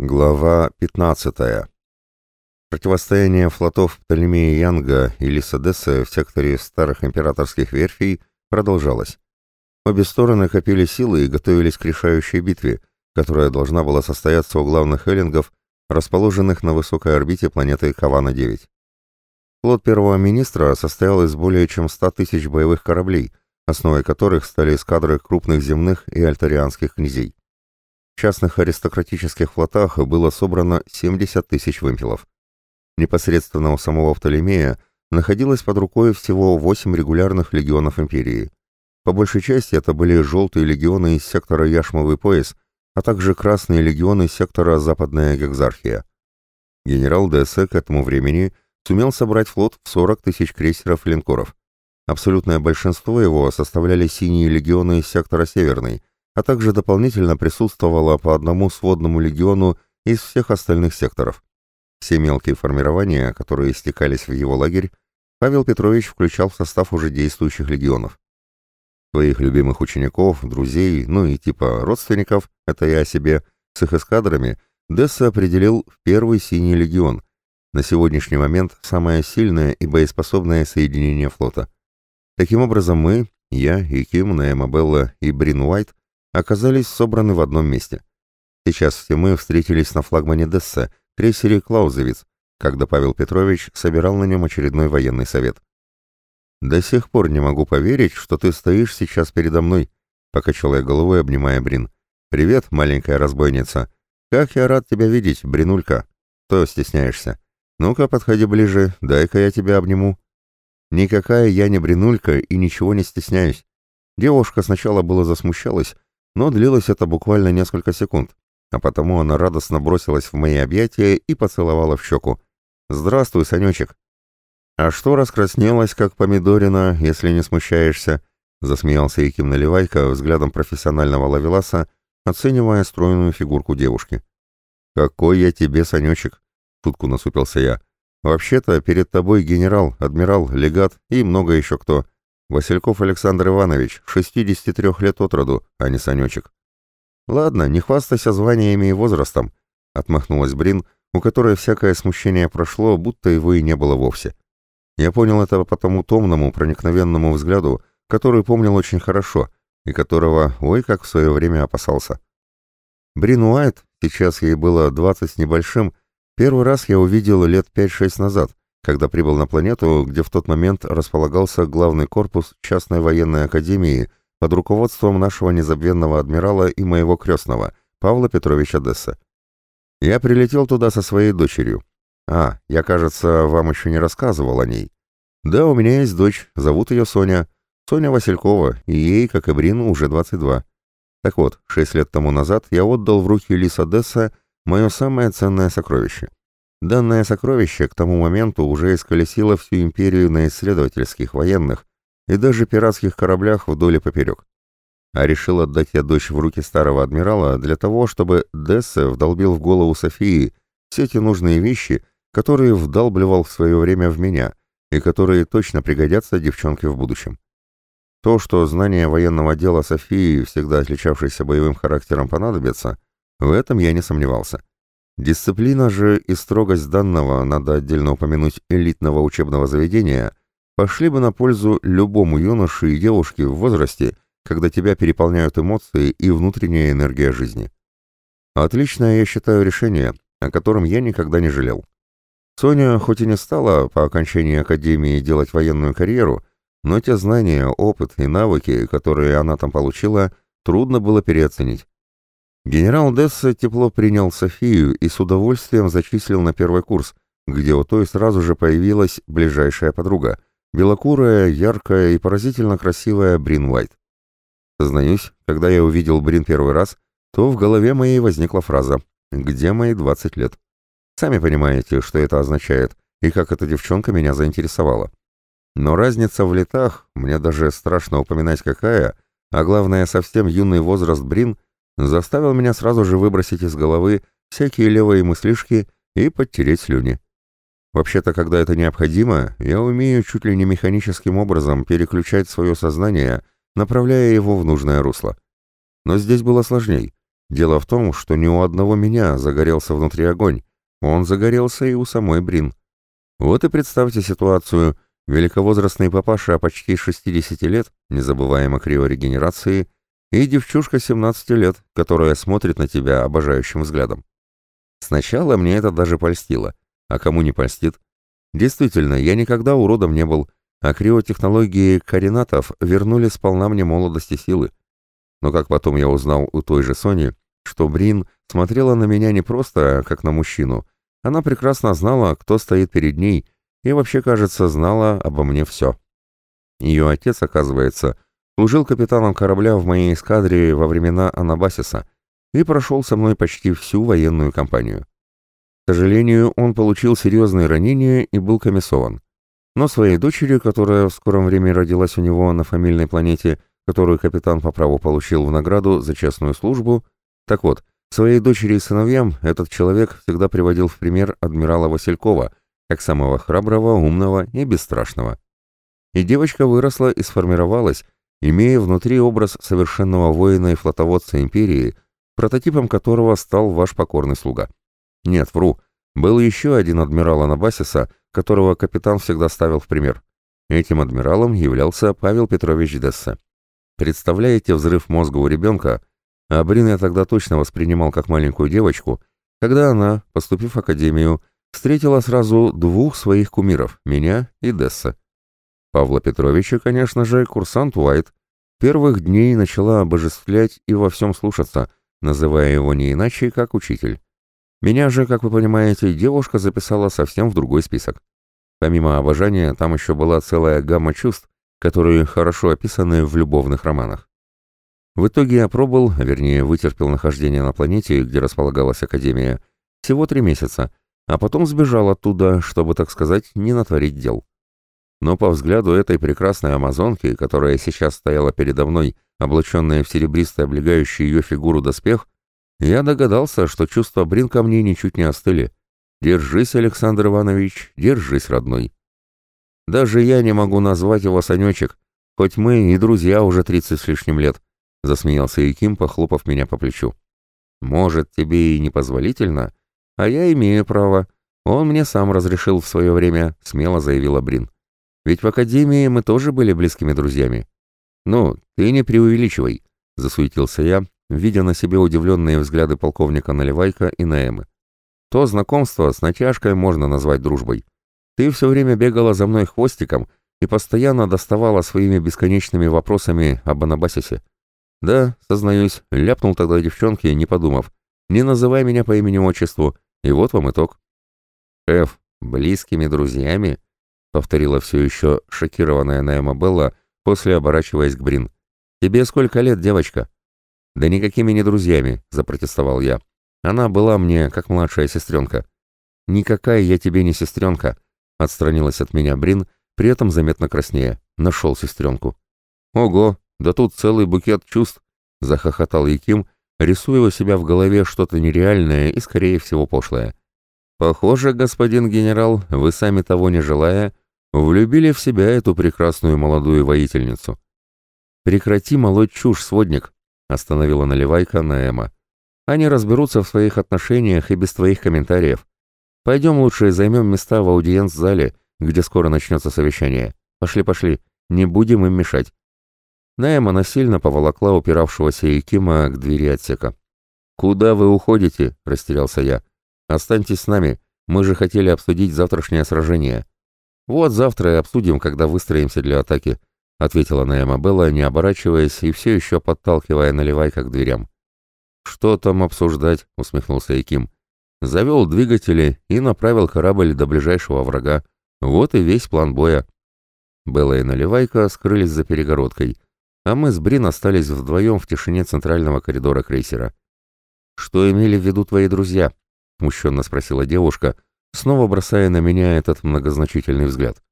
Глава 15. Противостояние флотов Птолемея Янга и Лисадеса в секторе старых императорских верфей продолжалось. Обе стороны копили силы и готовились к решающей битве, которая должна была состояться у главных эллингов, расположенных на высокой орбите планеты Кавана-9. Флот первого министра состоял из более чем 100 тысяч боевых кораблей, основой которых стали эскадры крупных земных и альтарианских князей. В частных аристократических флотах было собрано 70 тысяч вымпелов. Непосредственно у самого Птолемея находилось под рукой всего 8 регулярных легионов империи. По большей части это были желтые легионы из сектора Яшмовый пояс, а также красные легионы сектора Западная Гекзархия. Генерал Дессе к этому времени сумел собрать флот в 40 тысяч крейсеров и линкоров. Абсолютное большинство его составляли синие легионы из сектора Северный – а также дополнительно присутствовало по одному сводному легиону из всех остальных секторов. Все мелкие формирования, которые стекались в его лагерь, Павел Петрович включал в состав уже действующих легионов. Своих любимых учеников, друзей, ну и типа родственников, это я о себе, с их эскадрами, Десса определил в первый синий легион, на сегодняшний момент самое сильное и боеспособное соединение флота. Таким образом мы, я, и Ким, Наэмабелла и Брин Уайт оказались собраны в одном месте. Сейчас все мы встретились на флагмане Десса, крейсере «Клаузевиц», когда Павел Петрович собирал на нем очередной военный совет. «До сих пор не могу поверить, что ты стоишь сейчас передо мной», — покачал я головой, обнимая Брин. «Привет, маленькая разбойница. Как я рад тебя видеть, Бринулька. То стесняешься? Ну-ка, подходи ближе, дай-ка я тебя обниму». «Никакая я не Бринулька и ничего не стесняюсь». Девушка сначала было засмущалась, но длилось это буквально несколько секунд, а потому она радостно бросилась в мои объятия и поцеловала в щеку. «Здравствуй, Санечек!» «А что раскраснелась, как помидорина, если не смущаешься?» Засмеялся Яким Наливайко взглядом профессионального лавеласа, оценивая стройную фигурку девушки. «Какой я тебе, Санечек!» — шутку насупился я. «Вообще-то перед тобой генерал, адмирал, легат и много еще кто. Васильков Александр Иванович, 63 лет от роду, а не Санечек. Ладно, не хвастайся званиями и возрастом, отмахнулась Брин, у которой всякое смущение прошло, будто его и не было вовсе. Я понял это по тому томному, проникновенному взгляду, который помнил очень хорошо и которого, ой, как в свое время опасался. Брин Уайт, сейчас ей было двадцать с небольшим, первый раз я увидел лет пять-шесть назад, когда прибыл на планету, где в тот момент располагался главный корпус частной военной академии под руководством нашего незабвенного адмирала и моего крестного, Павла Петровича Десса. Я прилетел туда со своей дочерью. А, я, кажется, вам еще не рассказывал о ней. Да, у меня есть дочь, зовут ее Соня. Соня Василькова, и ей, как и Брину, уже 22. Так вот, шесть лет тому назад я отдал в руки Лиса Десса мое самое ценное сокровище — Данное сокровище к тому моменту уже исколесило всю империю на исследовательских, военных и даже пиратских кораблях вдоль и поперек. А решил отдать я дочь в руки старого адмирала для того, чтобы Дессе вдолбил в голову Софии все те нужные вещи, которые вдалбливал в свое время в меня и которые точно пригодятся девчонке в будущем. То, что знание военного дела Софии, всегда отличавшейся боевым характером, понадобится, в этом я не сомневался. Дисциплина же и строгость данного, надо отдельно упомянуть, элитного учебного заведения, пошли бы на пользу любому юноше и девушке в возрасте, когда тебя переполняют эмоции и внутренняя энергия жизни. Отличное, я считаю, решение, о котором я никогда не жалел. Соня хоть и не стала по окончании академии делать военную карьеру, но те знания, опыт и навыки, которые она там получила, трудно было переоценить. Генерал Десса тепло принял Софию и с удовольствием зачислил на первый курс, где у той сразу же появилась ближайшая подруга, белокурая, яркая и поразительно красивая Брин Уайт. Сознаюсь, когда я увидел Брин первый раз, то в голове моей возникла фраза «Где мои 20 лет?». Сами понимаете, что это означает, и как эта девчонка меня заинтересовала. Но разница в летах, мне даже страшно упоминать какая, а главное, совсем юный возраст Брин заставил меня сразу же выбросить из головы всякие левые мыслишки и подтереть слюни. Вообще-то, когда это необходимо, я умею чуть ли не механическим образом переключать свое сознание, направляя его в нужное русло. Но здесь было сложней. Дело в том, что ни у одного меня загорелся внутри огонь. Он загорелся и у самой Брин. Вот и представьте ситуацию. Великовозрастный папаша почти 60 лет, не забываем о криорегенерации, и девчушка 17 лет, которая смотрит на тебя обожающим взглядом. Сначала мне это даже польстило, а кому не польстит? Действительно, я никогда уродом не был, а криотехнологии координатов вернули сполна мне молодости силы. Но как потом я узнал у той же Сони, что Брин смотрела на меня не просто как на мужчину, она прекрасно знала, кто стоит перед ней, и вообще, кажется, знала обо мне все. Ее отец, оказывается, служил капитаном корабля в моей эскадре во времена Анабасиса и прошел со мной почти всю военную кампанию. К сожалению, он получил серьезные ранения и был комиссован. Но своей дочери, которая в скором времени родилась у него на фамильной планете, которую капитан по праву получил в награду за честную службу, так вот, своей дочери и сыновьям этот человек всегда приводил в пример адмирала Василькова, как самого храброго, умного и бесстрашного. И девочка выросла и сформировалась, имея внутри образ совершенного воина и флотоводца империи, прототипом которого стал ваш покорный слуга. Нет, вру, был еще один адмирал Анабасиса, которого капитан всегда ставил в пример. Этим адмиралом являлся Павел Петрович Десса. Представляете взрыв мозга у ребенка? А Брин я тогда точно воспринимал как маленькую девочку, когда она, поступив в академию, встретила сразу двух своих кумиров, меня и Десса. Павла Петровича, конечно же, курсант Уайт, первых дней начала обожествлять и во всем слушаться, называя его не иначе, как учитель. Меня же, как вы понимаете, девушка записала совсем в другой список. Помимо обожания, там еще была целая гамма чувств, которые хорошо описаны в любовных романах. В итоге я пробыл, вернее, вытерпел нахождение на планете, где располагалась Академия, всего три месяца, а потом сбежал оттуда, чтобы, так сказать, не натворить дел. Но по взгляду этой прекрасной амазонки, которая сейчас стояла передо мной, облаченная в серебристый облегающий ее фигуру доспех, я догадался, что чувства Брин ко мне ничуть не остыли. Держись, Александр Иванович, держись, родной. Даже я не могу назвать его Санечек, хоть мы и друзья уже тридцать с лишним лет, засмеялся Яким, похлопав меня по плечу. Может, тебе и не позволительно, а я имею право. Он мне сам разрешил в свое время, смело заявила Брин. Ведь в академии мы тоже были близкими друзьями. Ну, ты не преувеличивай, засуетился я, видя на себе удивленные взгляды полковника Наливайка и Наэмы. То знакомство с натяжкой можно назвать дружбой. Ты все время бегала за мной хвостиком и постоянно доставала своими бесконечными вопросами об Анабасисе. Да, сознаюсь, ляпнул тогда девчонке, не подумав. Не называй меня по имени-отчеству, и вот вам итог. Эф, близкими друзьями, повторила все еще шокированная Наэма Белла, после оборачиваясь к Брин. Тебе сколько лет, девочка? «Да никакими не друзьями», — запротестовал я. «Она была мне как младшая сестренка». «Никакая я тебе не сестренка», — отстранилась от меня Брин, при этом заметно краснее. Нашел сестренку. «Ого, да тут целый букет чувств», — захохотал Яким, рисуя у себя в голове что-то нереальное и, скорее всего, пошлое. «Похоже, господин генерал, вы сами того не желая, влюбили в себя эту прекрасную молодую воительницу». «Прекрати молоть чушь, сводник», Остановила наливайка на Эма. Они разберутся в своих отношениях и без твоих комментариев. Пойдем лучше займем места в аудиенц-зале, где скоро начнется совещание. Пошли, пошли, не будем им мешать. Наэма насильно поволокла упиравшегося Якима к двери отсека. «Куда вы уходите?» – растерялся я. «Останьтесь с нами. Мы же хотели обсудить завтрашнее сражение». «Вот завтра и обсудим, когда выстроимся для атаки», — ответила Наэма Белла, не оборачиваясь и все еще подталкивая наливайка к дверям. «Что там обсуждать?» — усмехнулся Яким. «Завел двигатели и направил корабль до ближайшего врага. Вот и весь план боя». Белла и Наливайка скрылись за перегородкой, а мы с Брин остались вдвоем в тишине центрального коридора крейсера. «Что имели в виду твои друзья?» — смущенно спросила девушка, снова бросая на меня этот многозначительный взгляд.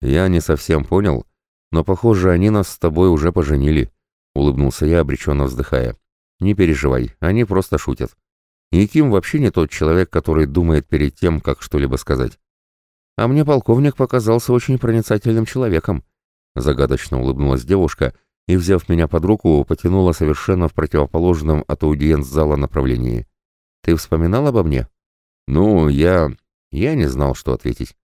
Я не совсем понял, но, похоже, они нас с тобой уже поженили», — улыбнулся я, обреченно вздыхая. «Не переживай, они просто шутят. Яким вообще не тот человек, который думает перед тем, как что-либо сказать. А мне полковник показался очень проницательным человеком», — загадочно улыбнулась девушка, и, взяв меня под руку, потянула совершенно в противоположном от аудиенц-зала направлении. «Ты вспоминал обо мне?» «Ну, я... я не знал, что ответить.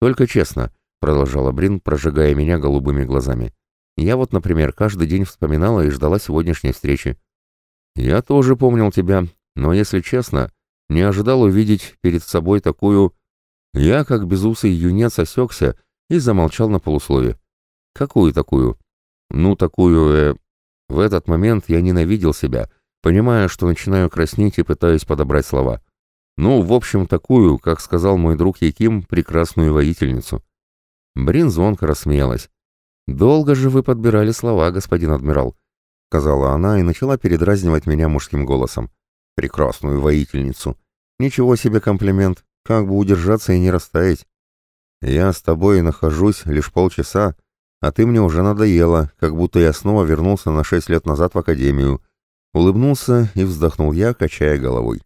Только честно», — продолжала Брин, прожигая меня голубыми глазами. «Я вот, например, каждый день вспоминала и ждала сегодняшней встречи. Я тоже помнил тебя, но, если честно, не ожидал увидеть перед собой такую... Я, как безусый юнец, осекся и замолчал на полуслове. Какую такую? Ну, такую, э... В этот момент я ненавидел себя, понимая, что начинаю краснеть и пытаюсь подобрать слова. Ну, в общем, такую, как сказал мой друг Яким, прекрасную воительницу. Брин звонко рассмеялась. «Долго же вы подбирали слова, господин адмирал», — сказала она и начала передразнивать меня мужским голосом. «Прекрасную воительницу. Ничего себе комплимент. Как бы удержаться и не растаять. Я с тобой нахожусь лишь полчаса, а ты мне уже надоела, как будто я снова вернулся на шесть лет назад в академию. Улыбнулся и вздохнул я, качая головой.